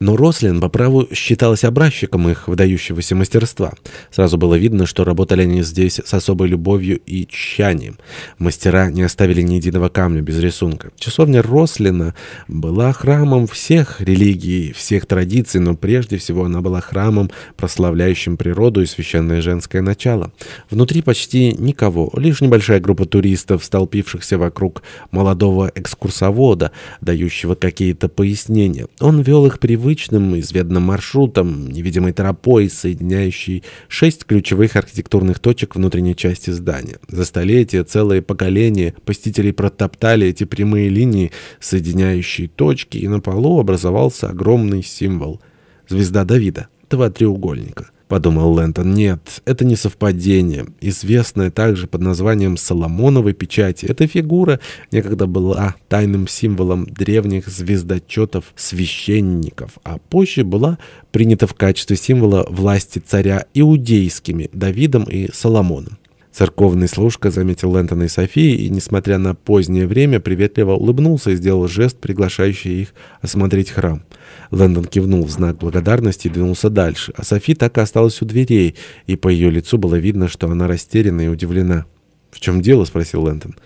Но Рослин по праву считалась образчиком их выдающегося мастерства. Сразу было видно, что работали они здесь с особой любовью и тщанием. Мастера не оставили ни единого камня без рисунка. Часовня Рослина была храмом всех религий, всех традиций, но прежде всего она была храмом, прославляющим природу и священное женское начало. Внутри почти никого, лишь небольшая группа туристов, столпившихся вокруг молодого экскурсовода, дающего какие-то пояснения. Он вел их привычно привычным, изведанным маршрутом, невидимой тропой, соединяющей шесть ключевых архитектурных точек внутренней части здания. За столетия целые поколения посетителей протоптали эти прямые линии, соединяющие точки, и на полу образовался огромный символ — звезда Давида, два треугольника — подумал Лэнтон. Нет, это не совпадение. Известная также под названием Соломоновой печати, эта фигура некогда была тайным символом древних звездочетов священников, а позже была принята в качестве символа власти царя иудейскими Давидом и Соломоном. Церковный служка заметил Лэнтона и Софии и, несмотря на позднее время, приветливо улыбнулся и сделал жест, приглашающий их осмотреть храм. Лэндон кивнул в знак благодарности и двинулся дальше, а Софи так и осталась у дверей, и по ее лицу было видно, что она растеряна и удивлена. «В чем дело?» — спросил Лэндон.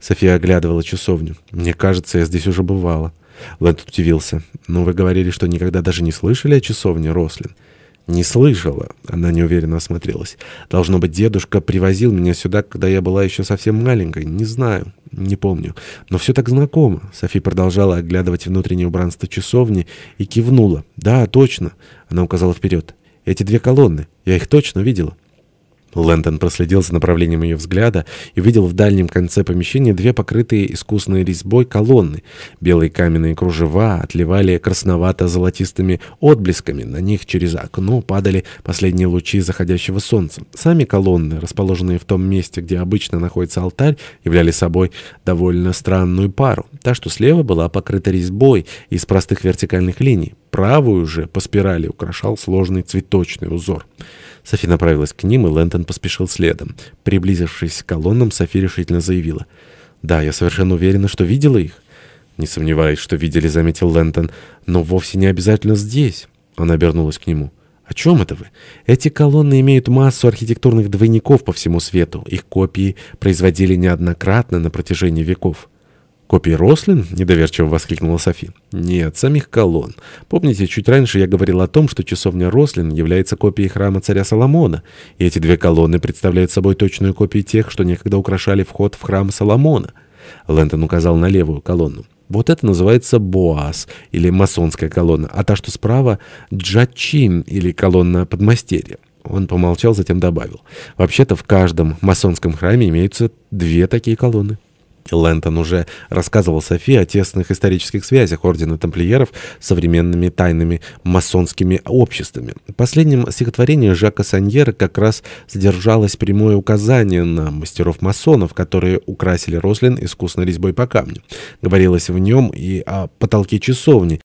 София оглядывала часовню. «Мне кажется, я здесь уже бывала». Лэндон удивился. «Но вы говорили, что никогда даже не слышали о часовне Рослин». «Не слышала». Она неуверенно осмотрелась. «Должно быть, дедушка привозил меня сюда, когда я была еще совсем маленькой. Не знаю, не помню. Но все так знакомо». Софи продолжала оглядывать внутреннее убранство часовни и кивнула. «Да, точно». Она указала вперед. «Эти две колонны. Я их точно видела». Лэндон проследил за направлением ее взгляда и видел в дальнем конце помещения две покрытые искусной резьбой колонны. Белые каменные кружева отливали красновато-золотистыми отблесками. На них через окно падали последние лучи заходящего солнца. Сами колонны, расположенные в том месте, где обычно находится алтарь, являли собой довольно странную пару. Та, что слева, была покрыта резьбой из простых вертикальных линий. Правую же по спирали украшал сложный цветочный узор. Софи направилась к ним, и Лэнтон поспешил следом. Приблизившись к колоннам, Софи решительно заявила. «Да, я совершенно уверена, что видела их». «Не сомневаюсь, что видели», — заметил Лэнтон. «Но вовсе не обязательно здесь». Она обернулась к нему. «О чем это вы? Эти колонны имеют массу архитектурных двойников по всему свету. Их копии производили неоднократно на протяжении веков». «Копии Рослин?» — недоверчиво воскликнула Софи. «Нет, самих колонн. Помните, чуть раньше я говорил о том, что часовня Рослин является копией храма царя Соломона, и эти две колонны представляют собой точную копию тех, что некогда украшали вход в храм Соломона». Лэнтон указал на левую колонну. Вот это называется Боас, или масонская колонна, а та, что справа — Джачин, или колонна подмастерья. Он помолчал, затем добавил. Вообще-то в каждом масонском храме имеются две такие колонны. Лэнтон уже рассказывал Софии о тесных исторических связях Ордена Тамплиеров с современными тайными масонскими обществами. В последнем стихотворении Жака Саньера как раз содержалось прямое указание на мастеров-масонов, которые украсили Рослин искусной резьбой по камню. Говорилось в нем и о потолке часовни,